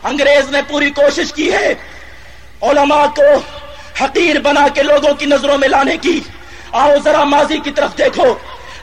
انگریز نے پوری کوشش کی ہے علماء کو حقیر بنا کے لوگوں کی نظروں میں لانے کی آؤ ذرا ماضی کی طرف دیکھو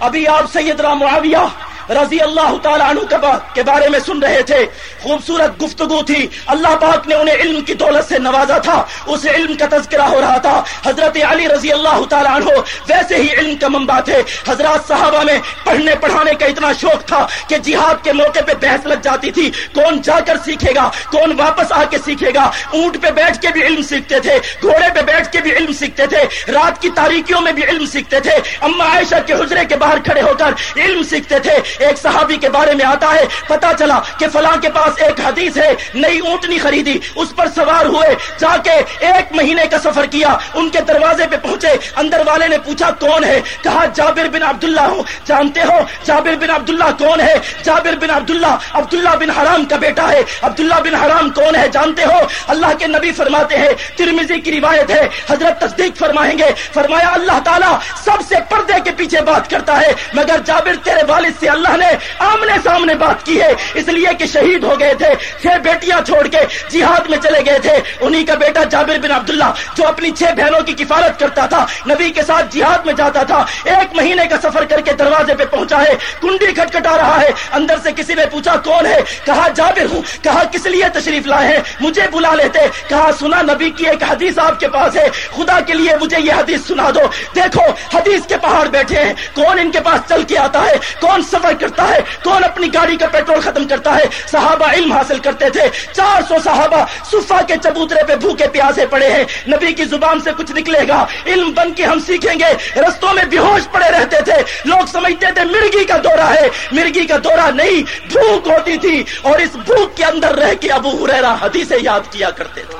ابھی آپ سید رام معاویہ رضی اللہ تعالیٰ عنہ کے بارے میں سن رہے تھے۔ خوبصورت گفتگو تھی۔ اللہ پاک نے انہیں علم کی دولت سے نوازا تھا۔ اس علم کا تذکرہ ہو رہا تھا۔ حضرت علی رضی اللہ تعالیٰ عنہ ویسے ہی علم کا منبع تھے۔ حضرات صحابہ میں پڑھنے پڑھانے کا اتنا شوق تھا کہ جہاد کے موقع پہ بحث لگ جاتی تھی۔ کون جا کر سیکھے گا؟ کون واپس آ کے سیکھے گا؟ اونٹ پہ بیٹھ کے بھی علم سیکھتے تھے۔ گھوڑے پہ بیٹھ کے بھی علم سیکھتے تھے۔ رات کی تاریکیوں میں بھی علم سیکھتے تھے۔ اما عائشہ کے حجرے کے باہر کھڑے ہو کر علم سیکھتے تھے۔ ایک صحابی کے بارے میں آتا ہے، پتا چلا کہ فلاں کے پاس ایک حدیث ہے، نئی اونٹنی خریدی، اس پر سوار ہوئے، جا کے ایک مہینے کا سفر کیا، ان کے دروازے پہ پہنچے، اندر والے نے پوچھا، کون ہے؟ کہا، جابر بن عبداللہ ہوں، جانتے ہو؟ جابر بن عبداللہ کون ہے؟ جابر بن عبداللہ عبداللہ بن حرام کا بیٹا ہے، عبداللہ بن حرام کون ہے؟ جانتے ہو؟ اللہ کے نبی فرماتے ہیں ترمیزی کی روایت ہے، حضرت تصدیق فرمائیں گے، فرمایا، اللہ تعالیٰ سب سے پردے کے پیچھے بات کرتا ہے، مگر جابر تیرے والد سے اللہ نے آمنے سامنے بات کی ہے۔ اس لیے کہ شہید ہو گئے تھے، چھ بیٹیاں چھوڑ کے جہاد میں چلے گئے تھے۔ انہی کا بیٹا جابر بن عبداللہ، جو اپنی چھ بہنوں کی کفالت کرتا تھا، نبی کے ساتھ جہاد میں جاتا تھا۔ ایک مہینے کا سفر کر کے دروازے پہ پہنچا ہے، کنڈی کھٹکھٹا رہا ہے۔ اندر سے کسی نے پوچھا، کون ہے؟ کہا، جابر ہوں۔ کہا، کس لیے تشریف لائے ہیں؟ مجھے بلا لیتے کہا، سنا نبی کی ایک حدیث آپ کے پاس ہے۔ خدا کے لیے مجھے یہ حدیث سنا دو۔ دیکھو، حدیث کے پہاڑ بیٹھے ہیں۔ کون ان کے پاس چل کے آتا ہے؟ کون سفر کرتا ہے، کون اپنی گاڑی کا پیٹرول ختم کرتا ہے؟ صحابہ علم حاصل کرتے تھے۔ چار سو صحابہ صفا کے چبوترے پہ بھوکے پیاسے پڑے ہیں۔ نبی کی زبان سے کچھ نکلے گا۔ علم بن کے ہم سیکھیں گے۔ رستوں میں بے ہوش پڑے رہتے تھے۔ لوگ سمجھتے تھے، مرگی کا دورہ ہے۔ مرگی کا دورہ نہیں، بھوک ہوتی تھی۔ اور اس بھوک کے اندر رہ کے ابو ہریرا حدیث یاد کیا کرتے تھے۔